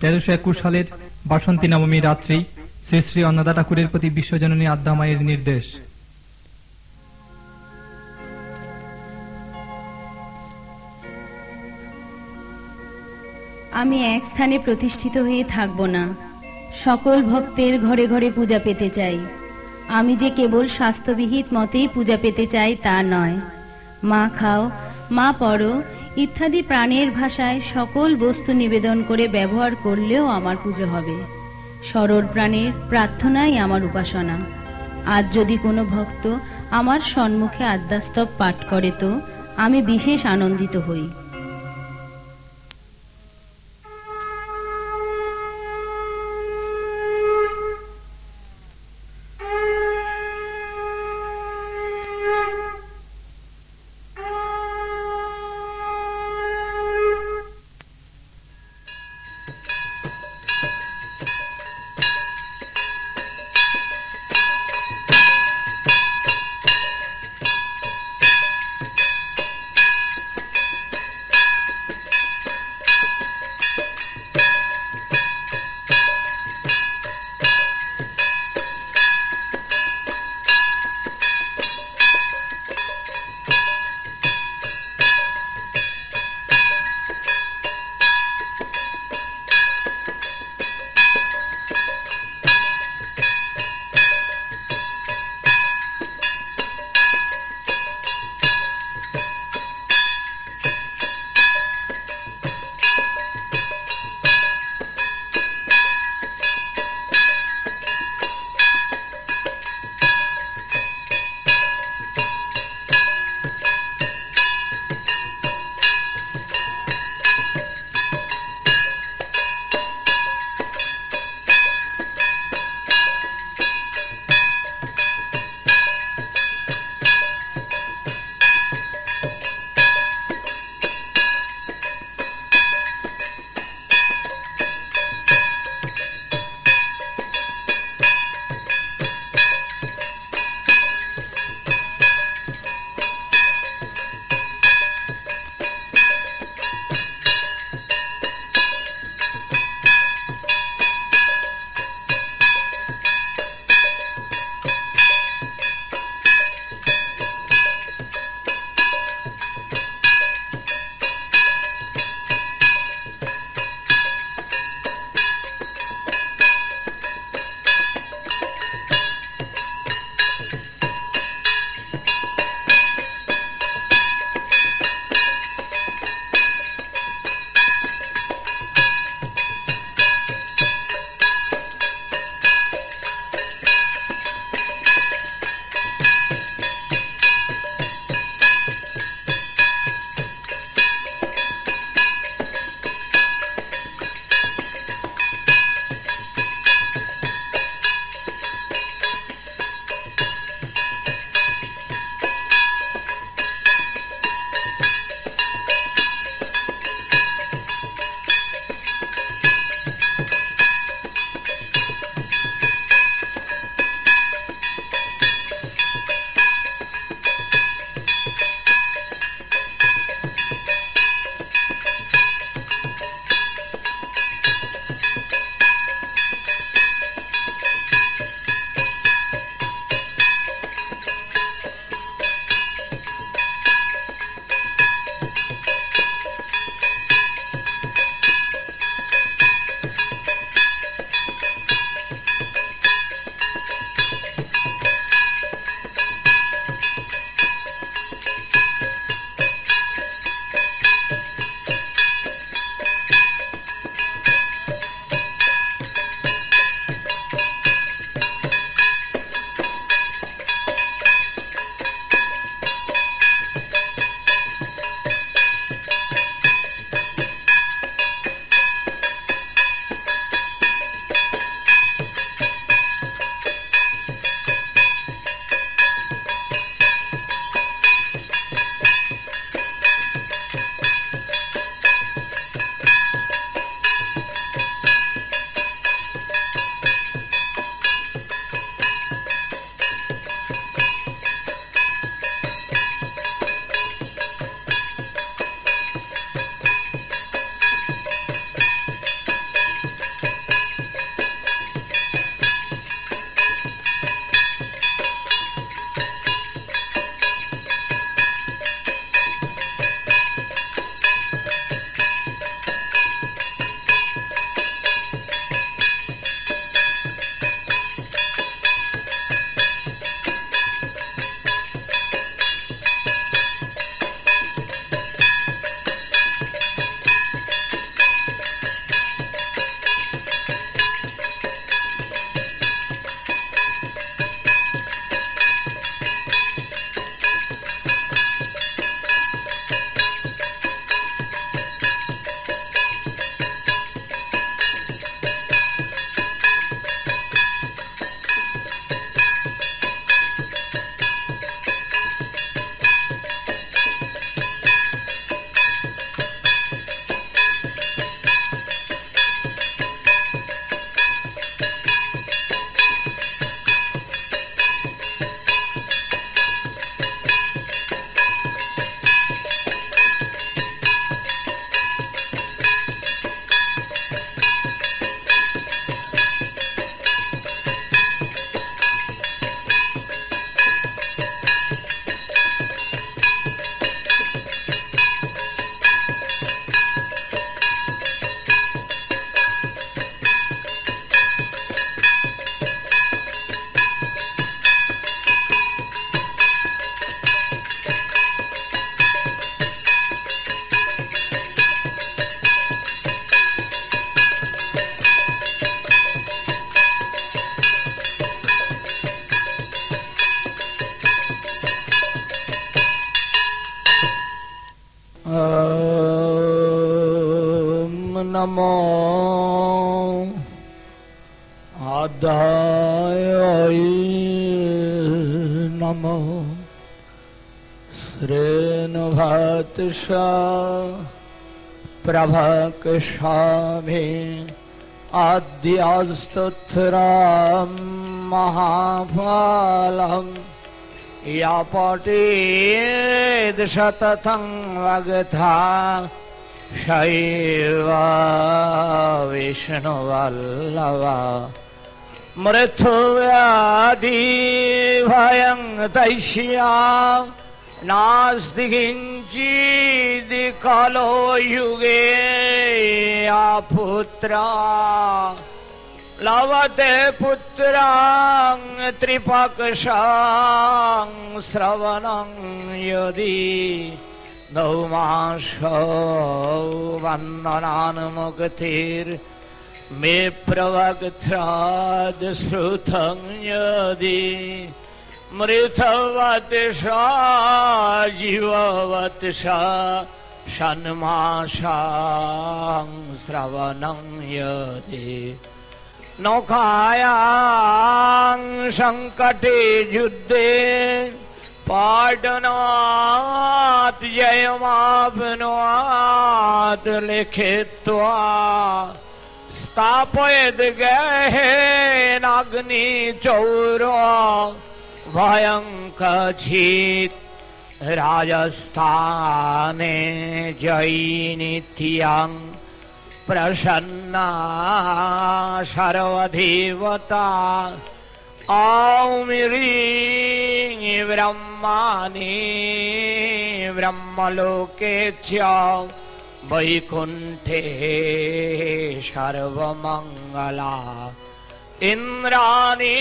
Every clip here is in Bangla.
তেরোশো একুশ সালের বাসন্তী নবমী রাত্রি শ্রী শ্রী অন্নদা ঠাকুরের প্রতি বিশ্বজননী আদ্যা মায়ের নির্দেশ। আমি এক স্থানে প্রতিষ্ঠিত হয়ে থাকব না। সকল ভক্তের ঘরে ঘরে পূজা পেতে চাই। আমি যে কেবল স্বাস্থ্যবিহিত মতেই পূজা পেতে চাই তা নয়। মা খাও, মা পড়ো ইত্যাদি প্রাণের ভাষায় সকল বস্তু নিবেদন করে ব্যবহার করলেও আমার পুজো হবে। সরল প্রাণের প্রার্থনাই আমার উপাসনা। আজ যদি কোনো ভক্ত আমার সম্মুখে আদ্যাস্তব পাঠ করে তো আমি বিশেষ আনন্দিত হই। श्रेणुभातषा प्रभक्ष्यामि आद्यास्तुत्रां महाफलम् या पटेद सततं वगथा शैव विष्णुवल्लवा मृत्युव्याधि भयं तैष्या नास्ति किञ्चिदि कलो युगे या पुत्रा। लवते पुत्रां त्रिपक्षां श्रवणं यदि नौमाशौ वन्दनान्मुक्तिर्मे प्रवक्त्राद् श्रुतं यदि मृथवत्सा जीववत्सा षण्मासां श्रवणं यदि। नौकायां सङ्कटे युद्धे पाटनात् जयमाप्नुयात् लिखित्वा स्थापयद् गहेनाग्निचौरो भयं कचित् राजस्थाने जयिनित्यं प्रसन्ना सर्वदेवता औमिरी ब्रह्माणि ब्रह्मलोके च वैकुण्ठे सर्वमङ्गला इन्द्राणि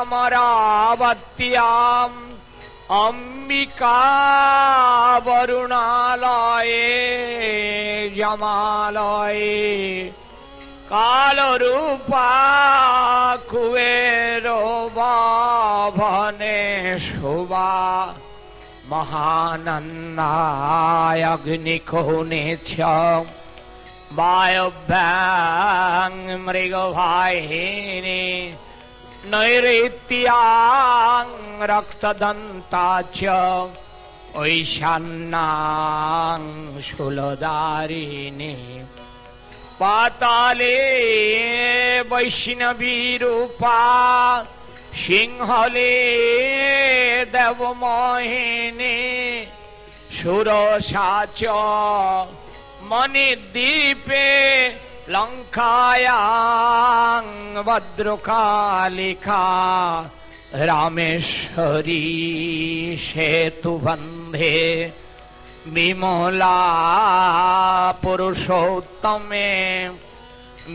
अमरावत्याम् अम्बिका वरुणालये यमालये कालरूपा कुबेरो बाभने शुभा महानन्दायग्निकोणे च वायव्यां मृगवाहिनी नैऋत्यां रक्तदन्ता च ऐशान्यां शूलधारिणी पाताले वैष्णवीरूपा सिंहले देवमोहिनी सुरसा লঙ্কায়াং ভদ্রকালিকা রামেশ্বরী সেতু বন্ধে বিমলা পুরুষোত্তমে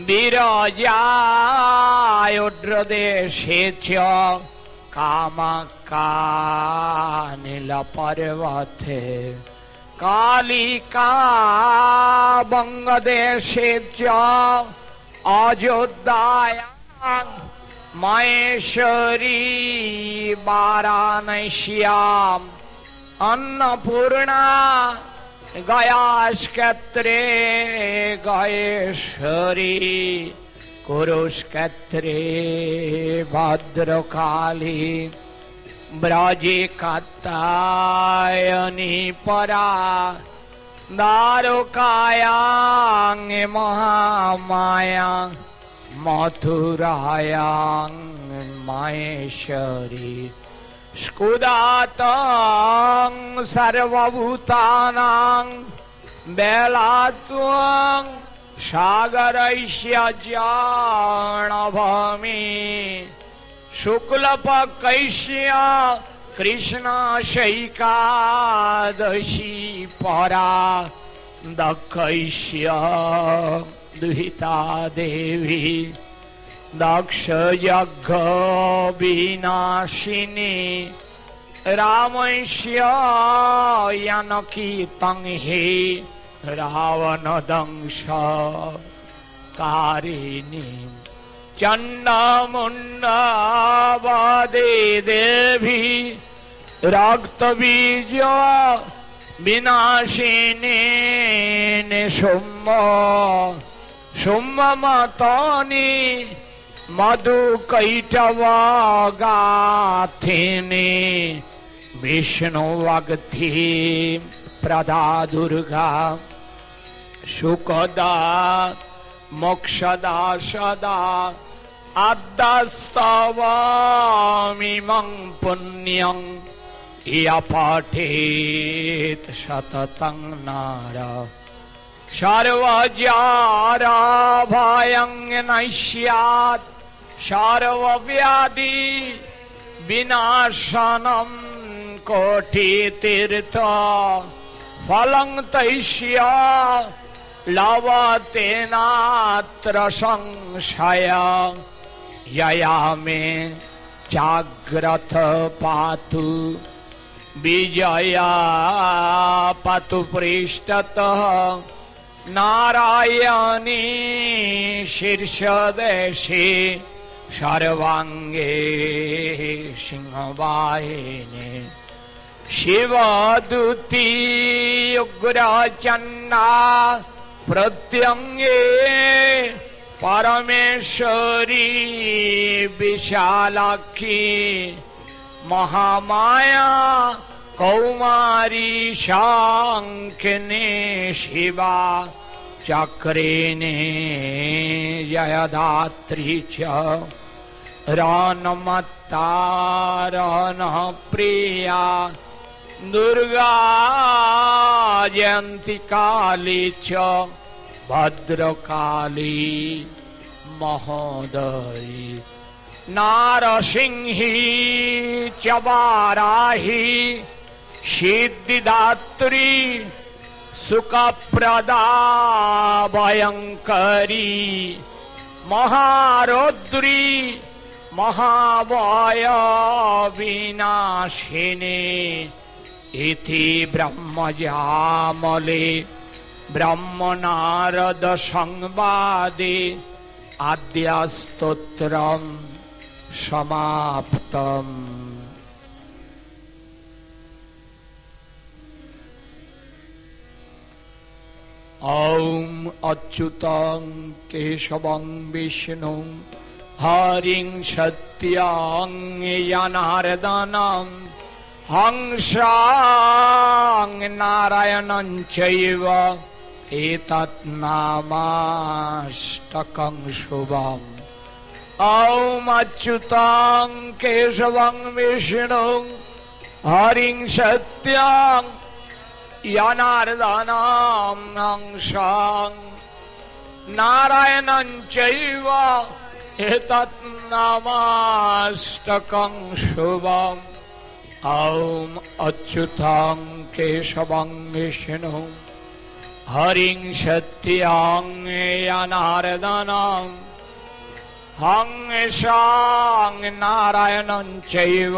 বিরজায়ুদ্রদেশে চ কামাকা নীল নীলপর্বতে कालिका बङ्गदेशे च अयोध्यायां महेश्वरी वाराणस्याम् अन्नपूर्णा गया गयास्कत्रे गयेश्वरी कुरुष्कत्रे भद्रकाली ब्रजे कत्तायनी परा। दारुकायां महामाया। मथुरायां माहेश्वरी। स्कुदातं सर्वभूतानां। बेलात्वं सागरैष्य जानभमि शुक्लपकैष्य कृष्णाशैकादशी परा दक्षैष्य दुहिता देवी दक्षयज्ञ विनाशिनी रामस्य यानकीतं हि रावणदंश कारिणी चण्डमुण्डवादे देवी रक्तबीज विनाशिने सौम्य सौम्यमतनि मधुकैटवगाथिने विष्णुवगथि प्रदा दुर्गा सुखदा मोक्षदा सदा अद्दस्तवामिमं पुण्यं या पाठेत् सततं नार सर्वजाराभयं नश्यात् सर्वव्याधि विनाशनं कोटितीर्थ फलं तैष्य लवतेनात्र संशय यया मे जाग्रत पातु। विजया पातु पृष्ठतः। नारायणी शीर्षदेशे सर्वाङ्गे सिंहवाहिनी। शिवदूती उग्रचन्ना प्रत्यङ्गे परमेश्वरी विशालाक्षी महामाया कौमारी शाङ्किने शिवा चक्रेणे जयदात्री च रानमत्ता प्रिया दुर्गा जयन्ती काली च भद्रकाली महोदयी। नारसिंही च वाराही सिद्धिदात्री सुखप्रदा भयङ्करी। महारौद्री महावय विनाशिनी इति ब्रह्मजामले ब्रह्मनारद संवादे आद्यस्तोत्रम् समाप्तम् ॐ अच्युतं केशवं विष्णुं हरिं सत्यां जनार्दनं हंसां नारायणं चैव एतत् नामाष्टकं शुभम्। ॐ अच्युतं केशवं विष्णुं हरिं सत्यां जनार्दनं हंसां। नारायणं चैव एतत् नामाष्टकं शुभम् ॐ अच्युतं केशवं विष्णुं। हरिं सत्यां जनार्दनं हंसां नारायणं चैव।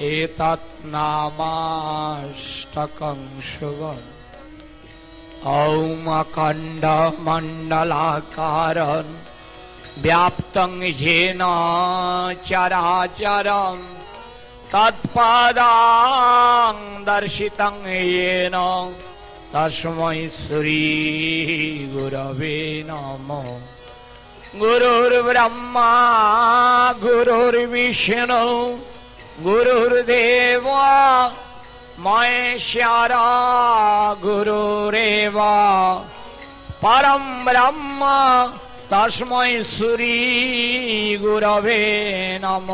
एतत् नामाष्टकं शुभम्। ॐ अखण्डमण्डलाकारं। व्याप्तं येन তৎপাদাং দর্শিতং এন তস্মৈ শ্রী গুরবে নম গুরুর্ব্রহ্মা গুরুর্বিষ্ণু গুরুর্দেব মহেশ্বর গুরুরেব পরম ব্রহ্ম তস্মৈ শ্রী গুরবে নম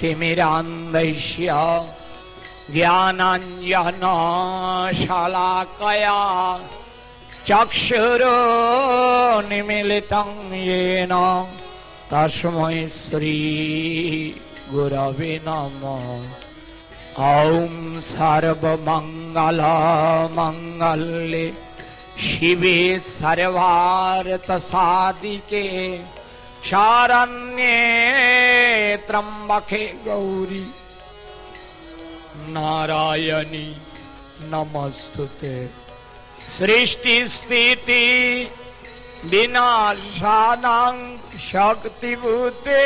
तिमिरान्धस्य ज्ञानाञ्जनशलाकया चक्षुरो निमिलितं येन तस्मै श्रीगुरवे नमः ॐ सर्वमङ्गलमङ्गल्ये शिवे सर्वार्थसाधिके शारण्ये त्र्यम्बके गौरी नारायणी नमस्तुते सृष्टिस्थिति विनाशानां शक्तिभूते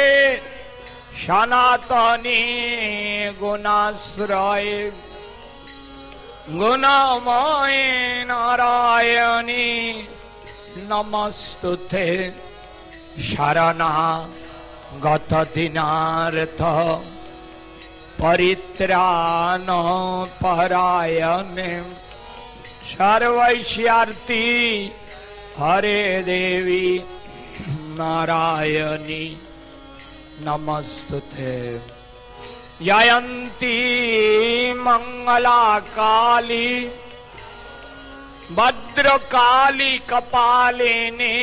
सनातनी গুণাশ্রয়ে গুণময় নারায়ণী নমস্তুতে शरणः गतदिनार्थ परित्राणो परायणे सर्वैष्यार्थी हरे देवी नारायणी नमस्तुते। जयन्ती मङ्गला काली भद्रकाली कपालिनी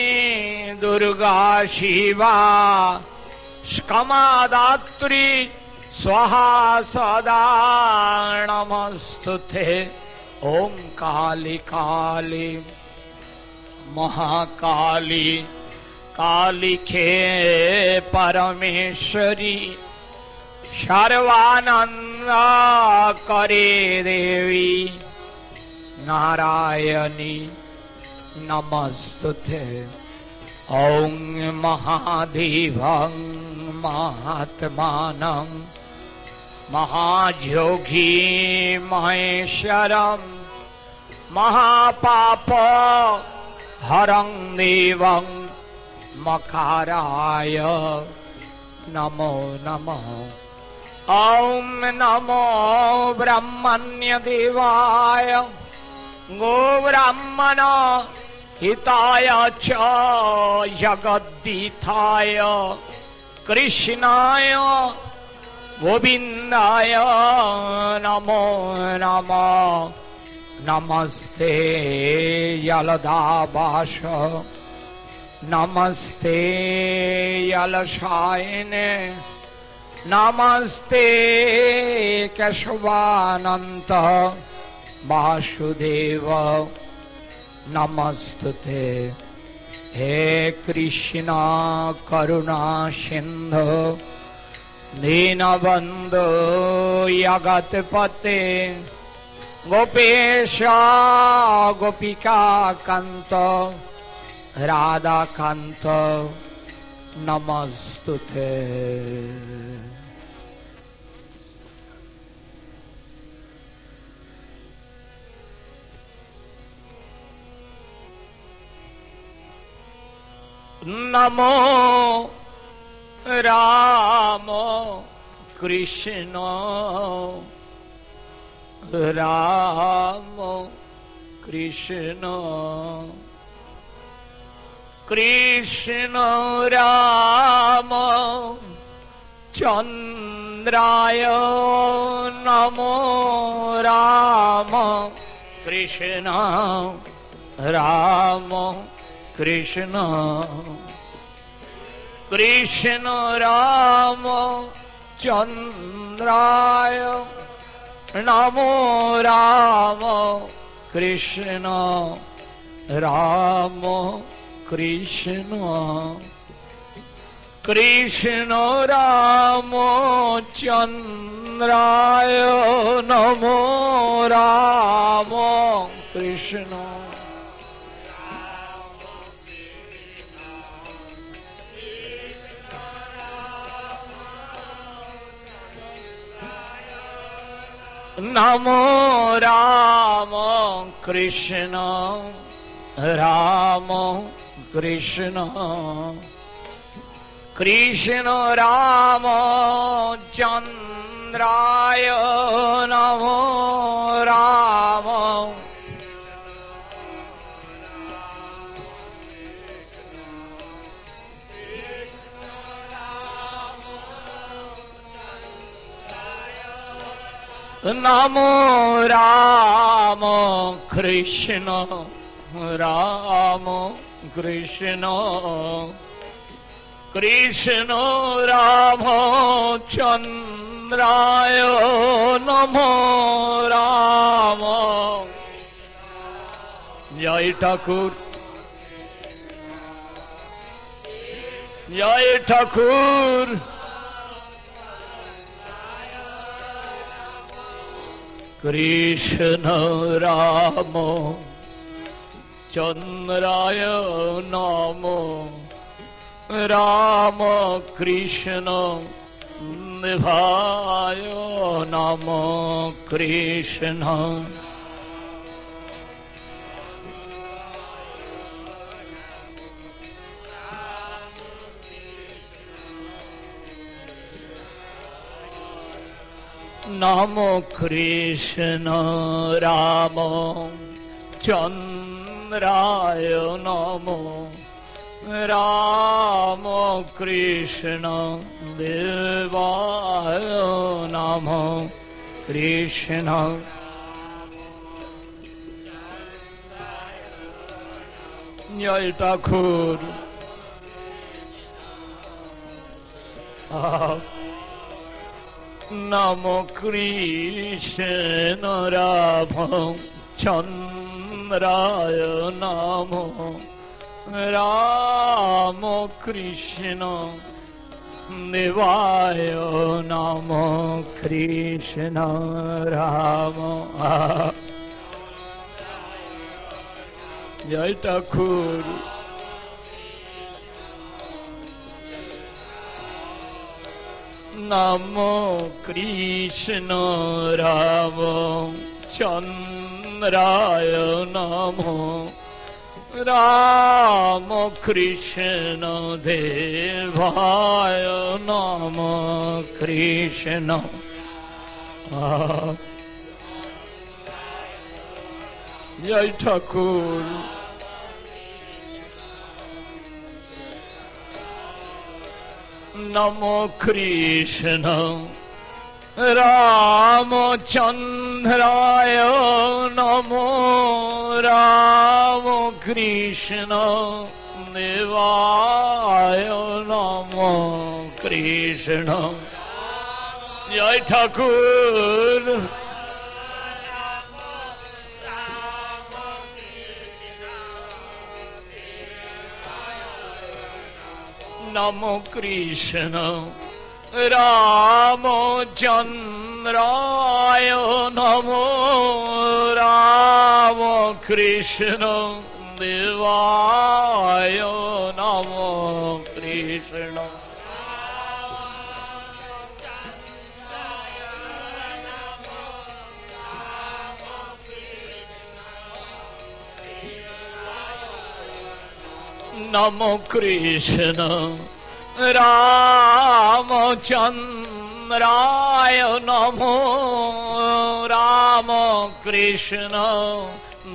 दुर्गा शिवा शिवादात्री स्वाहा सदामस्तुथे ॐ काली काली महाकाली कालिखे परमेश्वरी सर्वानन्द करे देवी। नारायणी नमस्तुते। ॐ महादेवं महात्मानं। महाजयोगी महेश्वरं। महापाप हरं देवं। मकाराय नमो नमः। ॐ नमो ब्रह्मण्यदेवाय। गोब्राह्मण हिताय च जगद्दीथाय कृष्णाय गोविन्दाय नमो नमः नमस्ते यलदाबास नमस्ते यलशायने नमस्ते केशवानन्त वासुदेव नमस्तुते हे कृष्ण करुणा सिन्धु दीनबन्धु जगत्पते गोपेश गोपिकान्त राधाकान्त नमस्तुते नमो राम कृष्ण राम कृष्ण कृष्ण राम चन्द्राय नमो राम कृष्ण राम कृष्ण। कृष्ण राम चन्द्राय नमो राम कृष्ण। राम कृष्ण। कृष्ण राम चन्द्राय नमो राम कृष्ण। नमो राम कृष्ण राम कृष्ण। कृष्ण राम चन्द्राय नमो राम নমো রাম কৃষ্ণ রাম কৃষ্ণ কৃষ্ণ রাম চন্দ্রায় নমো রাম জয় ঠাকুর জয় ঠাকুর कृष्ण राम चन्द्राय नाम राम कृष्ण विभाय नाम कृष्ण। নম কৃষ্ণ রাম চন্দ্রায় নম রাম কৃষ্ণ দেবায় নম কৃষ্ণ। জয় ঠাকুর। নম কৃষ্ণ রাম চন্দ্রায় নম। রাম কৃষ্ণ দেবায় নম কৃষ্ণ রাম। জয় ঠাকুর। নম কৃষ্ণ রাম চন্দ্রায় নম রাম কৃষ্ণ দেবায় নম কৃষ্ণ জয় ঠাকুর नमो कृष्ण। रामचन्द्राय नमो। राम कृष्ण निवाय नमो कृष्ण। जय ठाकुर। নম কৃষ্ণ রামচন্দ্রায় নম রাম কৃষ্ণ দেবায় নম কৃষ্ণ নম কৃষ্ণ। রামচন্দ্রায় নম। রাম কৃষ্ণ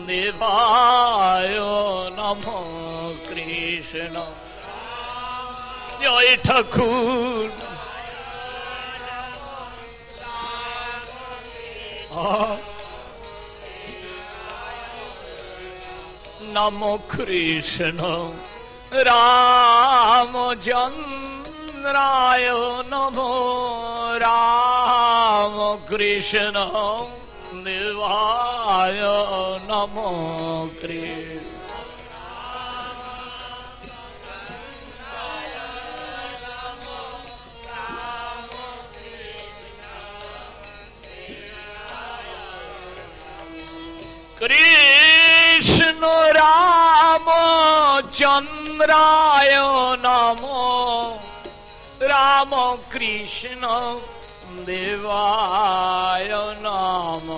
দেবায় নম কৃষ্ণ। জয় ঠাকুর। নম কৃষ্ণ। রামচন্দ্রায় নম রাম কৃষ্ণ দেবায় নম কৃষ্ণ কৃষ্ণ রাম চন্দ্রায় নম রাম কৃষ্ণ দেবায় নম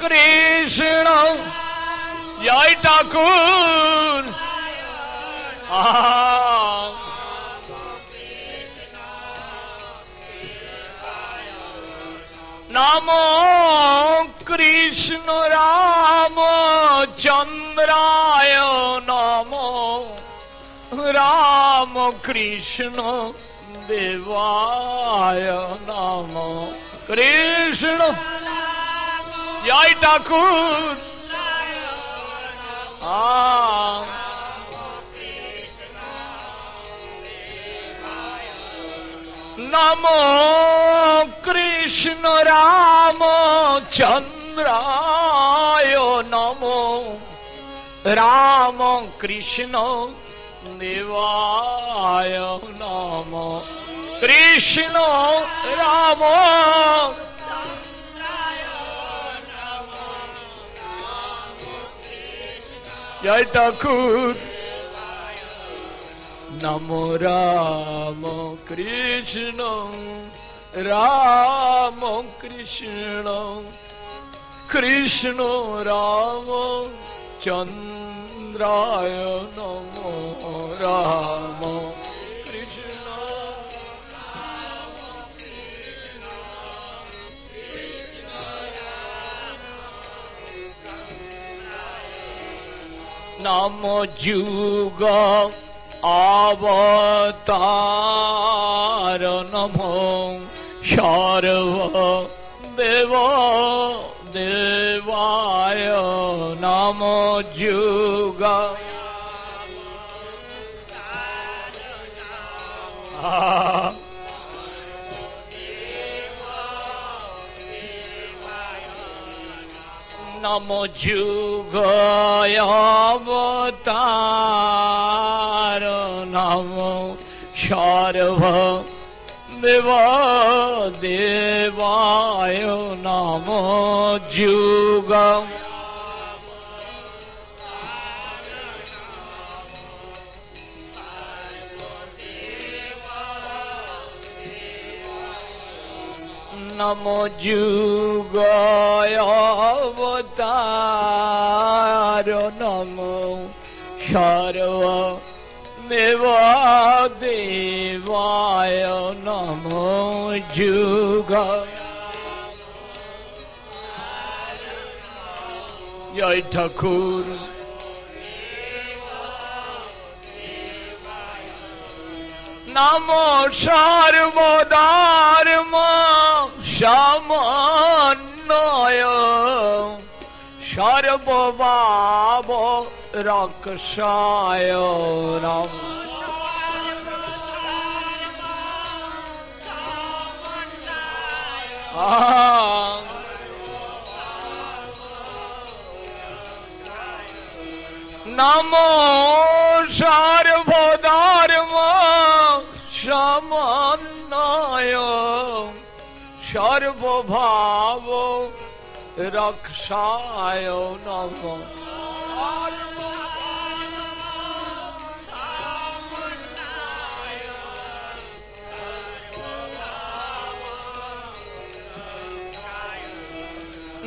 কৃষ্ণ জয় ঠাকুর আহ নম কৃষ্ণ রাম कृष्ण देवाय नाम कृष्ण। जय ठाकुर। नमो कृष्ण राम चंद्राय नमो। राम कृष्ण। निवाय नाम। कृष्ण राम। जय ठाकुर। नमो राम कृष्ण। राम कृष्ण। कृष्ण राम चंद्र। चन्द्राय नमो राम कृष्ण नमो जुग आवतार नमो शर्व देवा देवाय नमो जुग। नमो जुगाय अवतार नमो सर्व দেব দেবায় নম যুগ নম যুগয় অবতার নম সর্ব দেব দেবায় নম যুগ জয় ঠাকুর নম সর্বদার্ম সমন্বয় সর্বভাব রক্ষায় নম আ নমো সর্বধর্ম সমন্বয় সর্বভাব রক্ষায় নম।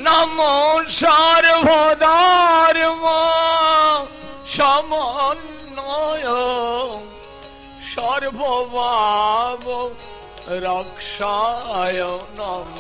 নমো সর্বধর্ম সমন্বয় সর্বভাব রক্ষায় নম।